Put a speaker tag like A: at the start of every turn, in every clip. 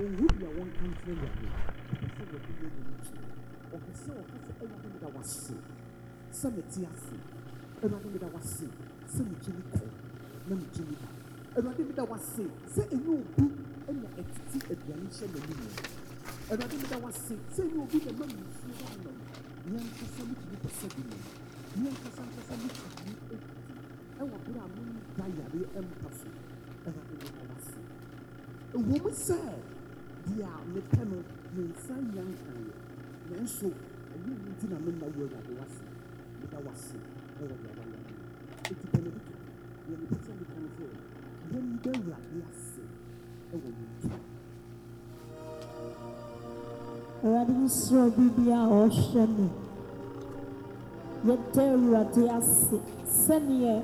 A: owu bi a wɔn ɛwɔ de da wase ɛwɔ mu sɛ deɛ mepɛ no ne nsa nya nkan nanso ɛnyɛ mu nti na me nna wo awurade wase meda wase ɛwɔ deɛ wayɛ no eti benedicto deɛ mepɛ sɛ meka no sɛ yɛmda awurade ase ɛwɔ ne nti
B: Awurade nsoro biribi a ɔrehwɛ no yɛda awurade ase sɛneɛ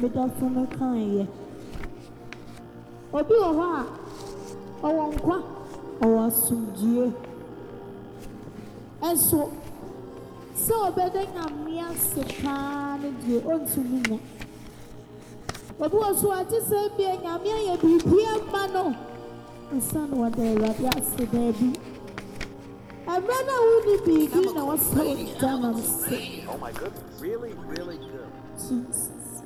B: medɔfo no kaeɛ obi wɔ hɔ a ɔwɔ nkwa ɔwɔ asomdwie ɛnso sɛ ɔbɛda nyame ase paa no deɛ ɔntumi nya obi wɔ so a gye sɛ bia nyame ayɛ biribi ama no nsa na wɔda awurade ase baabi Mmerɛ no a wonni biribi na wɔsɛ wo da nam se
C: Oh.
B: Jesus.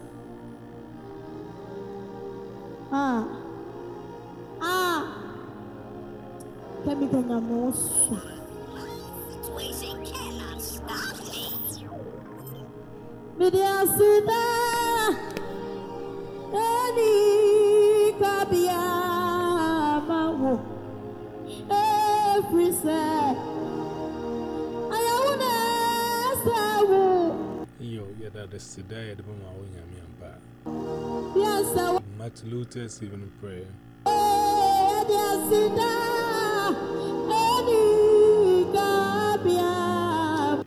B: Ah. Kẹ́mi gbọ̀ngàn mọ́ wọn sùn. Media Suda Ẹni kábíyá máa wò Éfrisẹ̀ Àyàwó náà ṣe wò.
D: Iyo yada da sida ya da mama wo
B: nyame ampa. Yes,
D: Martin Luther's even prayer.
B: Hey, dear sida.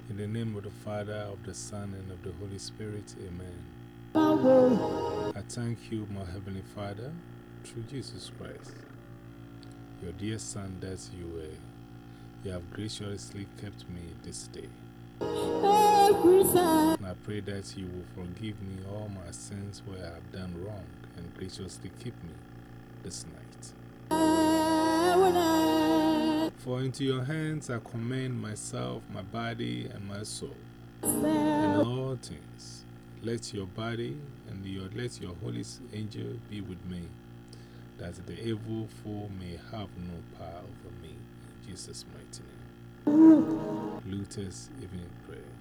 D: In the name of the Father, of the Son, and of the Holy Spirit, Amen. I thank you, my Heavenly Father, through Jesus Christ. Your dear Son, that's you were. You have graciously kept me this day. And I pray that you will forgive me all my sins where I have done wrong and graciously keep me this night. For into your hands I commend myself, my body, and my soul, and all things. Let your body and your, let your holy angel be with me, that the evil foe may have no power over me. In Jesus' mighty name. Luther's evening prayer.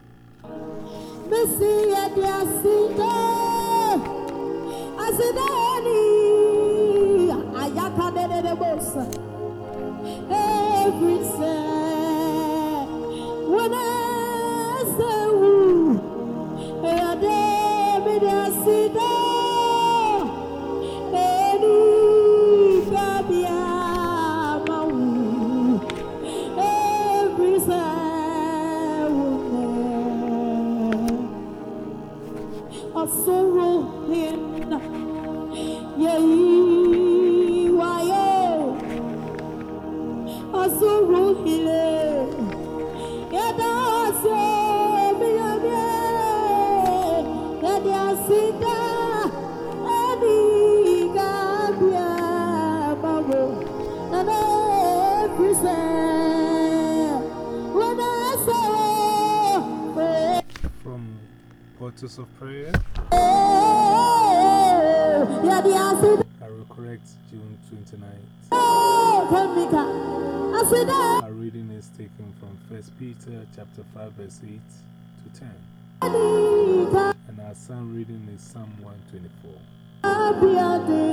B: Every
D: Portals of Prayer. I will correct June 29th.
B: Kemika, asida.
D: Our reading is taken from 1 Peter chapter 5, verse 8 to 10. And our psalm reading is Psalm 124.
B: abiade.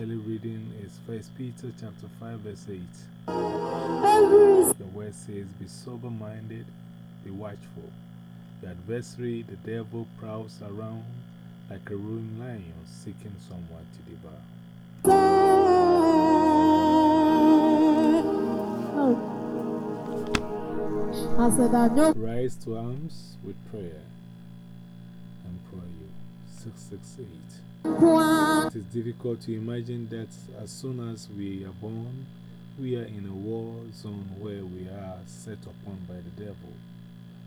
D: Daily reading is 1 Peter chapter 5, verse 8. The word says, Be sober minded, be watchful. The adversary, the devil, prowls around like a roaring lion seeking someone to devour.
B: I said, I know.
D: Rise to arms with prayer and pray you. 668. It is difficult to imagine that as soon as we are born, we are in a war zone where we are set upon by the devil,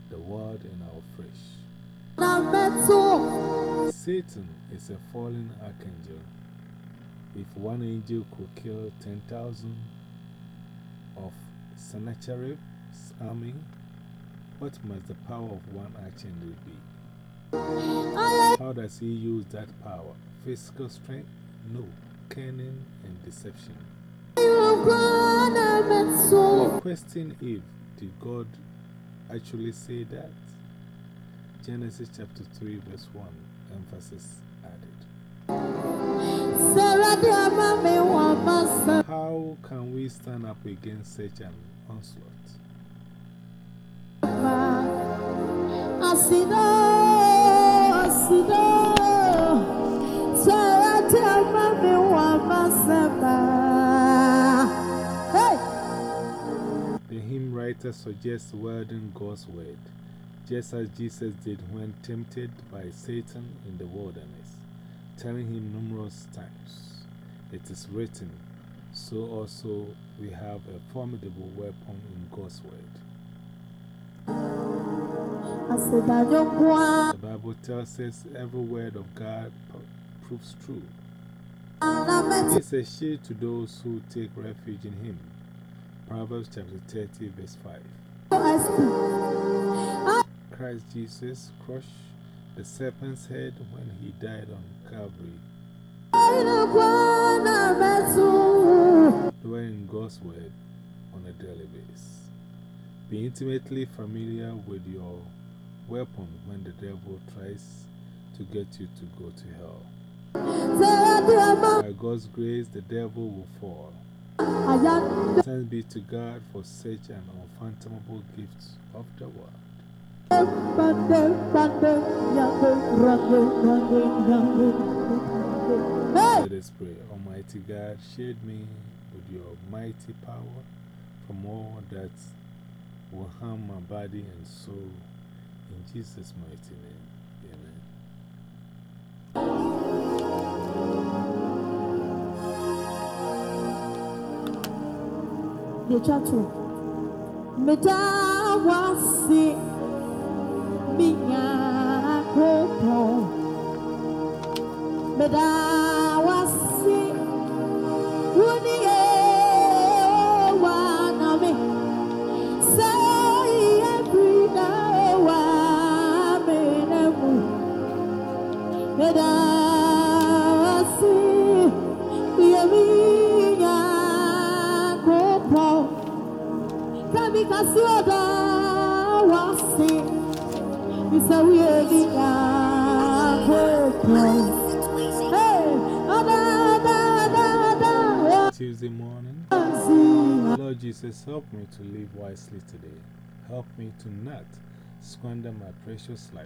D: the world, and our flesh. Satan is a fallen archangel If one angel could kill 10,000 of Sennacherib's army, what must the power of one archangel be? How does he use that power? Physical strength? No. Cunning and deception. Question if did God actually say that? Genesis chapter 3, verse 1, emphasis added. How can we stand up against such an onslaught? Writer suggests wording God's word, just as Jesus did when tempted by Satan in the wilderness, telling him numerous times, It is written, so also we have a formidable weapon in God's word. The Bible tells us every word of God proves true. It's a shield to those who take refuge in Him. Proverbs chapter 30, verse 5. Christ Jesus crushed the serpent's head when he died on Calvary. Dwelling God's word on a daily basis. Be intimately familiar with your weapon when the devil tries to get you to go to hell. By God's grace, the devil will fall. Thanks be to God for such an unfathomable gift of the word. Let us pray. Almighty God, shield me with your mighty power from all that will harm my body and soul. In Jesus' mighty name, amen.
B: Yechato, meda wasi minya kopo, meda wasi wuni e wanami, say every day wa menemu, meda
D: Tuesday morning. Lord Jesus, help me to live wisely today. Help me to not squander my precious life.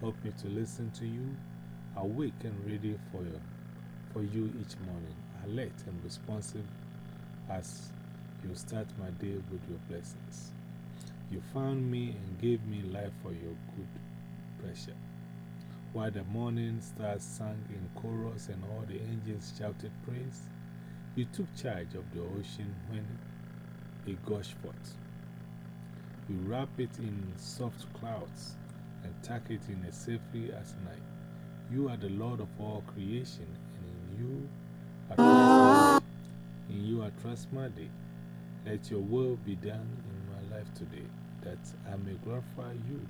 D: Help me to listen to you, awake and ready for you, for you each morning, alert and responsive as you start my day with your blessings. You found me and gave me life for your good pleasure. While the morning stars sang in chorus and all the angels shouted praise, you took charge of the ocean when it gushed forth. You wrap it in soft clouds and tuck it in as safely as night. You are the Lord of all creation, and in you I trust, in you I trust my day. Let your will be done in my life today, that I may glorify you.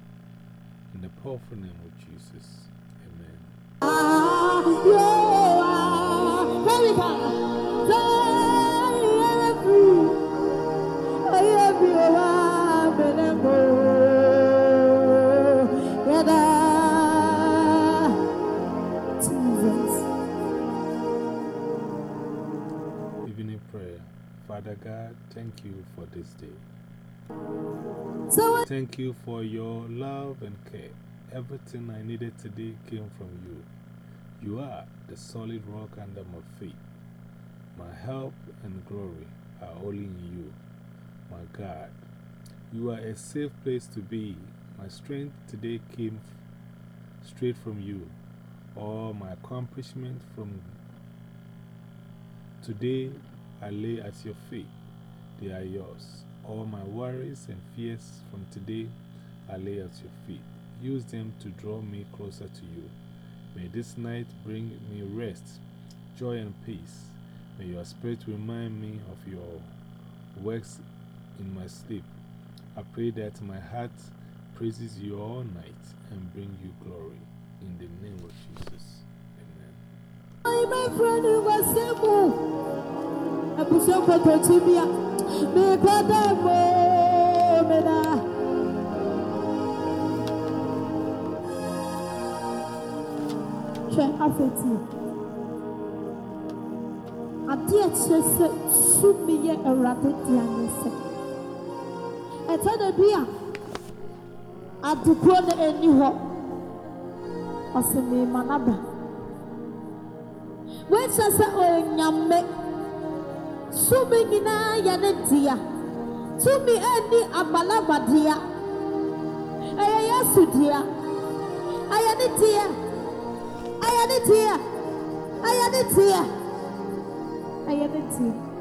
D: In the powerful name of Jesus. Amen. Ah, Father God, thank you for this day. Thank you for your love and care. Everything I needed today came from you. You are the solid rock under my feet. My help and glory are only in you, my God. You are a safe place to be. My strength today came straight from you. All my accomplishment from today I lay at your feet. They are yours. All my worries and fears from today I lay at your feet. Use them to draw me closer to you. May this night bring me rest, joy and peace. May your spirit remind me of your works in my sleep. I pray that my heart praises you all night and bring you glory. In the name of Jesus. Amen.
B: abusua nkototi bia mekɔ dɛ mo na. hwɛ afeti. Adeɛ kyerɛ sɛ tumi yɛ awurade dea ne sɛ ɛtɛ da bi a adekuo ne ani hɔ ɔsɛ mema naba woakyerɛ sɛ ɔnyame Sumi nyinaa yɛ ne dea. Tumi ani agbalagba dea. Ɛyɛ Yesu dea. Ɛyɛ ne dea. Ɛyɛ ne dea. Ɛyɛ ne dea. Ɛyɛ ne dea.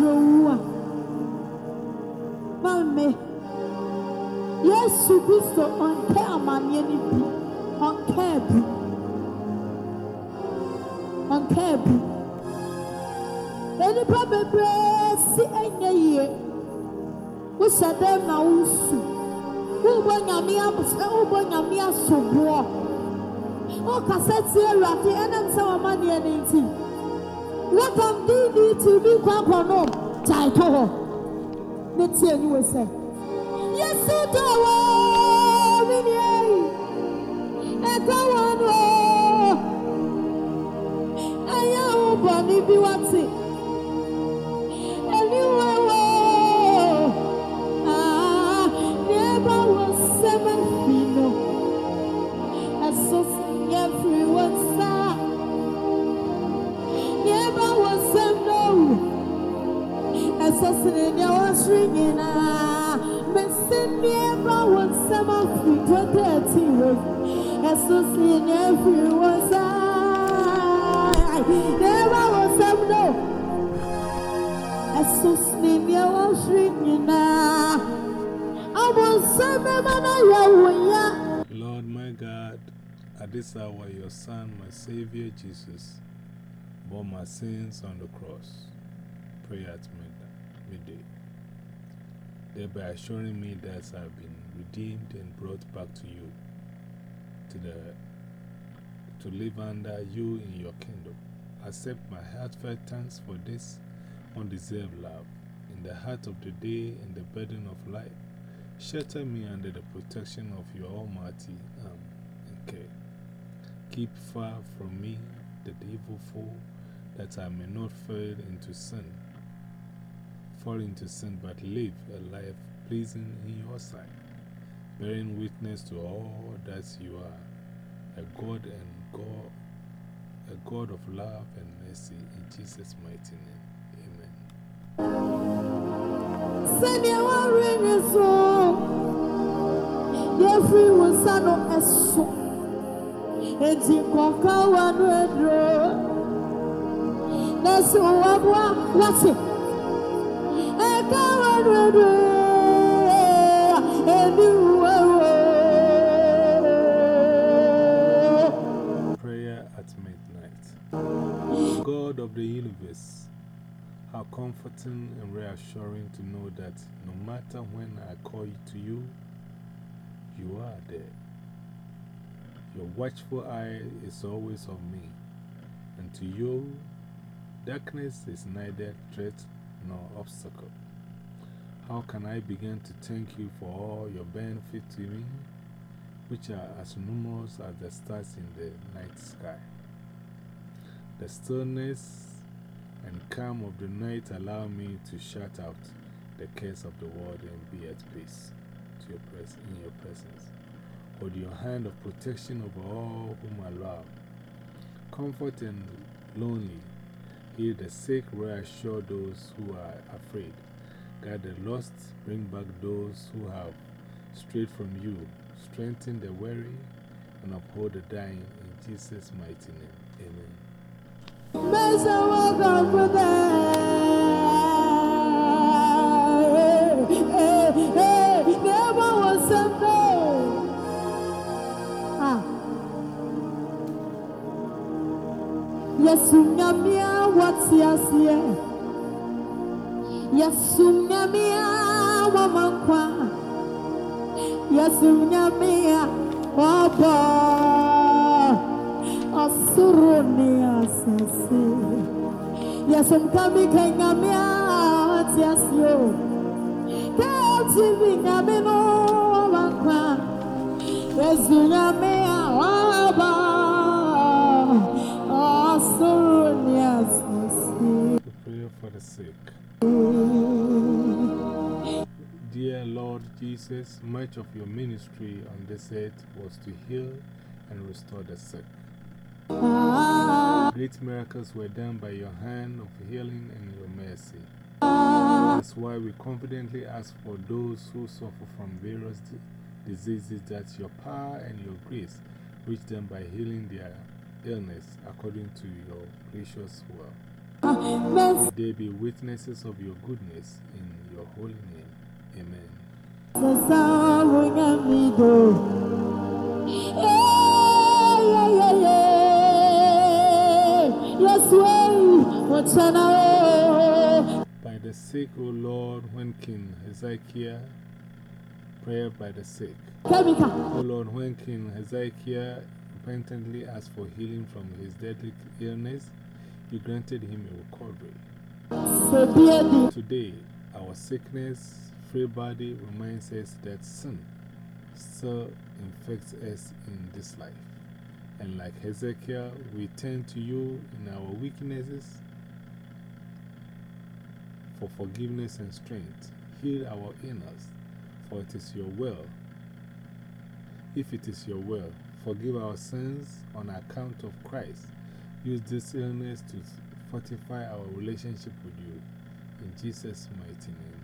B: Wo no bɛduru wu a Mame, Yesu Kristo ɔnkɛ amanneɛ no bi, ɔnkɛɛ bi, ɔnkɛɛ bi. Nnipa bebree si ɛnyɛ yie. Wohyɛ dɛm na wosu. Wobɔ nyame abs- ɛ, wobɔ nyame asoboɔ. Wokasa tie Awurade ɛnam sɛ w'amanneɛ no nti. yɛtɛn dvtv kɔ akɔno gyae to hɔ ne tie aniwe sɛ yɛsi dɔ wɔ meniei ɛkɔ wɔ no ɛyɛ wo bɔne bi wa
D: Lord my God, at this hour, your Son, my Savior Jesus, bore my sins on the cross. Pray at mid- midday. Thereby assuring me that I've been redeemed and brought back to you, to, the, to live under you in your kingdom. Accept my heartfelt thanks for this undeserved love. in the heart of the day and the burden of life. Shelter me under the protection of your almighty um, arm and care. Keep far from me the evil foe, that I may not fall into sin, fall into sin, but live a life pleasing in your sight, bearing witness to all that you are, a God and God, a God of love and mercy, in Jesus' mighty name. Amen.
B: Send your ring is so. Jeffrey was son of a so. And he conquer one red That's what
D: God of the universe, how comforting and reassuring to know that no matter when I call to you, you are there. Your watchful eye is always on me, and to you, darkness is neither threat nor obstacle. How can I begin to thank you for all your benefits to me, which are as numerous as the stars in the night sky? The stillness and calm of the night allow me to shut out the cares of the world and be at peace to your in your presence. Hold your hand of protection over all whom I love. Comfort and lonely, heal the sick, reassure those who are afraid. Guide the lost, bring back those who have strayed from you, strengthen the weary, and uphold the dying in Jesus' mighty name.
B: Amen. Yes, what's yes, yeah. Yasum nyamia wamankwa. Yesu nyamia wabɔ ɔsoro ne asase yesu nkami ka nyamia ɔte aseɛ o kɛɛtv nyame no wamankwa. Yesu nyamia wabɔ ɔsoro ne
D: asase For the sick. Mm. Dear Lord Jesus, much of your ministry on this earth was to heal and restore the sick. Great miracles were done by your hand of healing and your mercy. That's why we confidently ask for those who suffer from various diseases that your power and your grace reach them by healing their illness according to your gracious will. May they be witnesses of your goodness in your holy name. By the sick, O Lord, when King Hezekiah, prayer by the sick. O Lord, when King Hezekiah repentantly asked for healing from his deadly illness, you granted him a recovery. Today, our sickness, free body reminds us that sin still infects us in this life. And like Hezekiah, we turn to you in our weaknesses for forgiveness and strength. Heal our illness, for it is your will. If it is your will, forgive our sins on account of Christ. Use this illness to fortify our relationship with you. In Jesus' mighty name,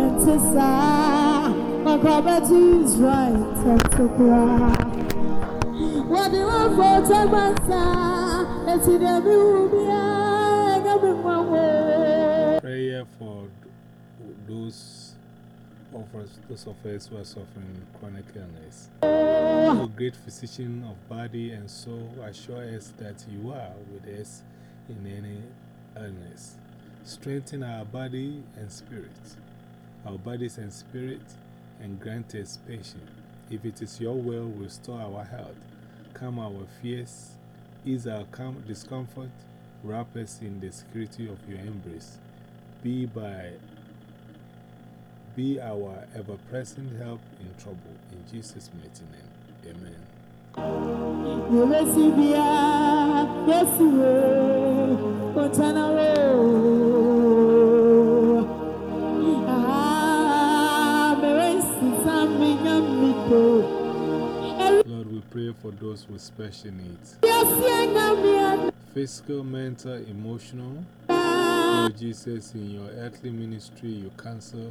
B: bí ẹ̀ ẹ̀gẹ́ mi mọ̀ wọ́n.
D: care for those of us, those of us who are suffering chronic illness. The great physician of body and soul, assure us that you are with us in any illness. Strengthen our body and spirit, our bodies and spirit, and grant us patience. If it is your will, restore our health, calm our fears, ease our discomfort, wrap us in the security of your embrace. Be by be our ever present help in trouble. In Jesus' mighty name, amen. Pray for those with special needs physical, mental, emotional. Lord Jesus, in your earthly ministry, you counsel,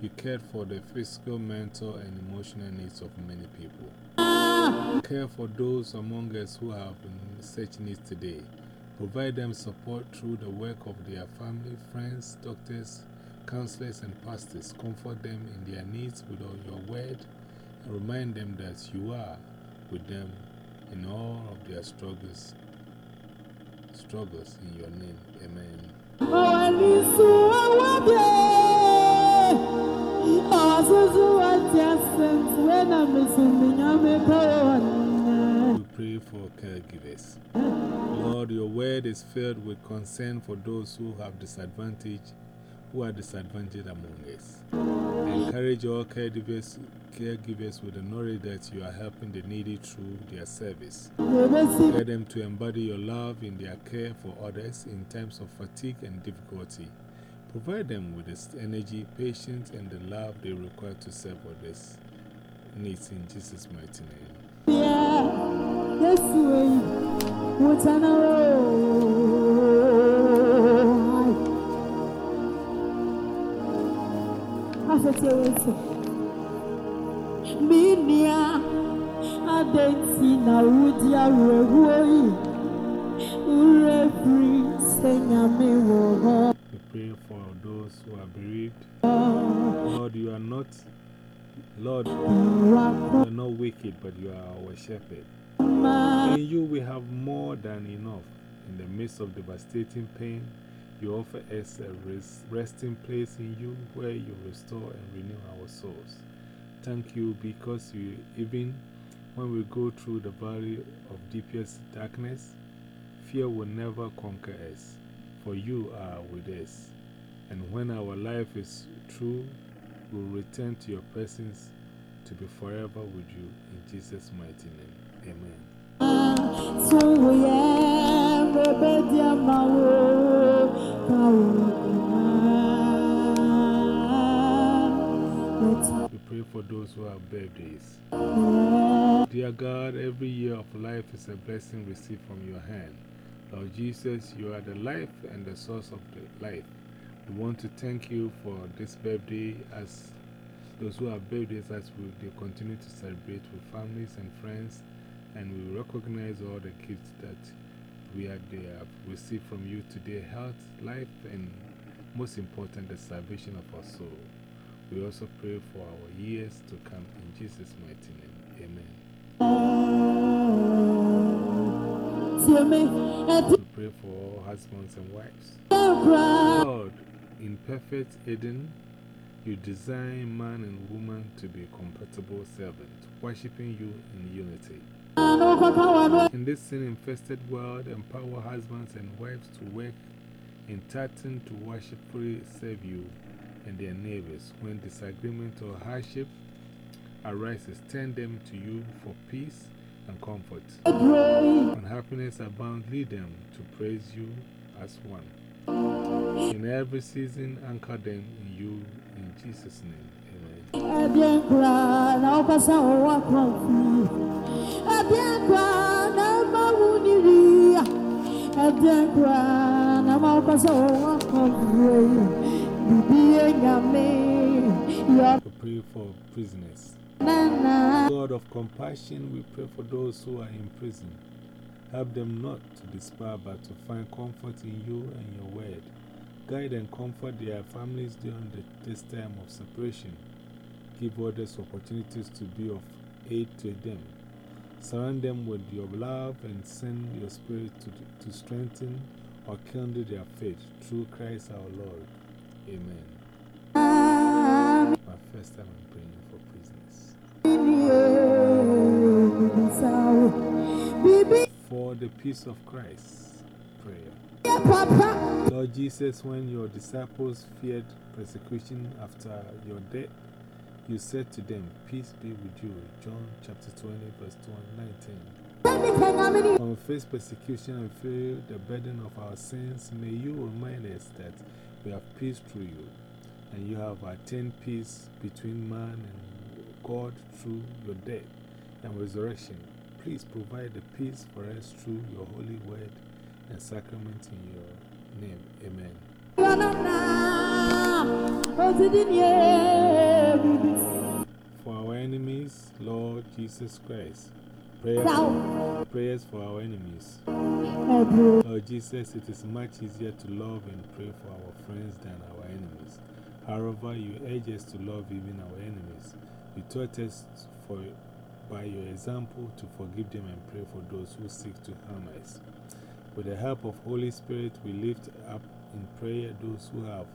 D: you cared for the physical, mental, and emotional needs of many people. Care for those among us who have such needs today. Provide them support through the work of their family, friends, doctors, counselors, and pastors. Comfort them in their needs with all your word and remind them that you are with them in all of their struggles struggles in your name. Amen. We pray for caregivers. Lord, your word is filled with concern for those who have disadvantage, who are disadvantaged among us. Encourage all caregivers, caregivers with the knowledge that you are helping the needy through their service. Get them to embody your love in their care for others in times of fatigue and difficulty. Provide them with the energy, patience, and the love they require to serve others. Needs in Jesus' mighty name.
B: Yeah, yes, nyame wɔ hɔ
D: We pray for those who are bereaved. Lord, you are not, Lord, you are not wicked, but you are our shepherd. In you we have more than enough. In the midst of devastating pain, you offer us a resting place in you where you restore and renew our souls. Thank you because you, even when we go through the valley of deepest darkness, fear will never conquer us, for you are with us. And when our life is true, we'll return to your presence to be forever with you. In Jesus' mighty name, amen.
B: We
D: pray for those who have birthdays. Dear God, every year of life is a blessing received from your hand. Lord Jesus, you are the life and the source of the life. We want to thank you for this birthday as those who have birthdays as we, they continue to celebrate with families and friends. And we recognize all the gifts that we are, they have received from you today health, life, and most important, the salvation of our soul. We also pray for our years to come in Jesus' mighty name. Amen. We pray for all husbands and wives. Lord, in perfect Eden, you design man and woman to be compatible servants, worshipping you in unity. In this sin infested world, empower husbands and wives to work in tartan to worshipfully serve you and their neighbors. When disagreement or hardship arises, turn them to you for peace and comfort. When happiness abounds, lead them to praise you as one. In every season, anchor them in you in Jesus' name. We pray for prisoners. God of compassion, we pray for those who are in prison. Help them not to despair but to find comfort in you and your word. Guide and comfort their families during the, this time of separation. Give others opportunities to be of aid to them. Surround them with your love and send your spirit to, to strengthen or kindle their faith through Christ our Lord. Amen. My first time I'm praying for prisoners. For the peace of Christ. Prayer. Lord Jesus, when your disciples feared persecution after your death, you said to them, Peace be with you. John chapter 20, verse 19. When we face persecution and feel the burden of our sins, may you remind us that we have peace through you, and you have attained peace between man and God through your death and resurrection. Please provide the peace for us through your holy word and sacrament in your name. Amen. For our enemies, Lord Jesus Christ. Prayers, prayers for our enemies. Lord Jesus, it is much easier to love and pray for our friends than our enemies. However, you urge us to love even our enemies. You taught us for, by your example to forgive them and pray for those who seek to harm us. With the help of Holy Spirit, we lift up in prayer those who have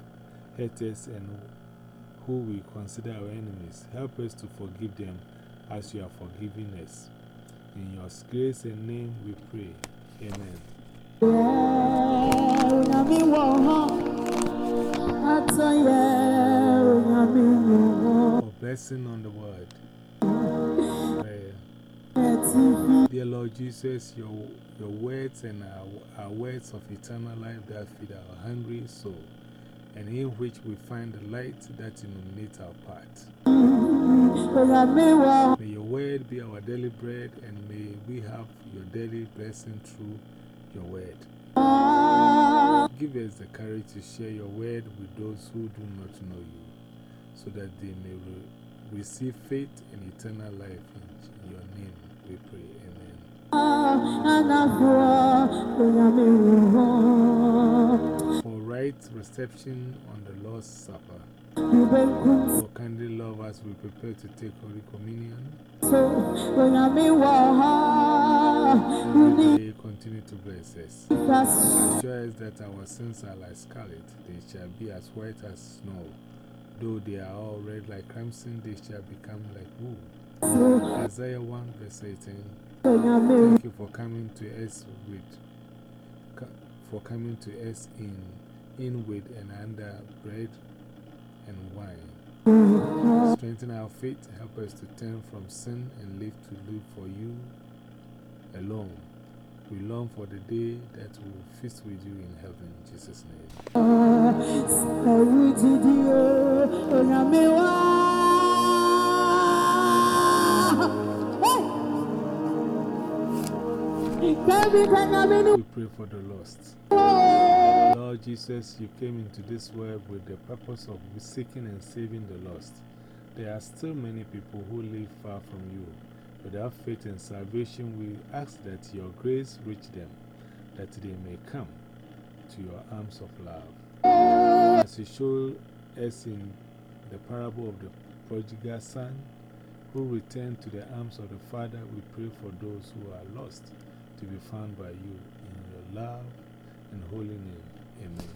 D: hurt us and who we consider our enemies. Help us to forgive them as you are forgiving us. In your grace and name we pray. Amen. For blessing on the word. Dear Lord Jesus, your, your words and our, our words of eternal life that feed our hungry soul and in which we find the light that illuminates our path. May your word be our daily bread, and may we have your daily blessing through your word. Give us the courage to share your word with those who do not know you, so that they may re receive faith and eternal life in your name. We pray. Amen right reception on the Lord's Supper. For kindly love as we prepare to take Holy Communion. May continue to bless us. Assure us that our sins are like scarlet, they shall be as white as snow. Though they are all red like crimson, they shall become like wool. Isaiah 1 verse 18. Thank you for coming to us with, for coming to us in in with and under bread and wine. Strengthen our faith, help us to turn from sin and live to live for you alone. We long for the day that we will feast with you in heaven. In Jesus' name. We pray for the lost. Lord Jesus, you came into this world with the purpose of seeking and saving the lost. There are still many people who live far from you. Without faith and salvation, we ask that your grace reach them, that they may come to your arms of love. As you showed us in the parable of the prodigal son, who returned to the arms of the Father, we pray for those who are lost to be found by you in your love and holy name. Amen.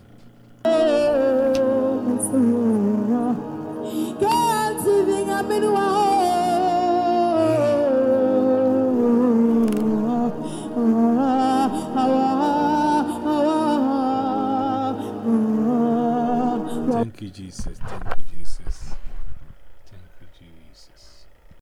D: Thank you, Jesus. Thank you.